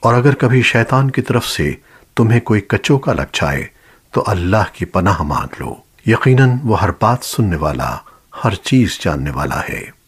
اور اگر کبھی شیطان کی طرف سے تمہیں کوئی کچوکا لگ جائے، تو اللہ کی پناہ مانگ لو۔ یقیناً وہ ہر بات سننے والا، ہر چیز جاننے والا ہے۔